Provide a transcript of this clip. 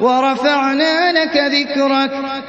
وَرَفَعْنَا لَكَ ذِكْرَكَ.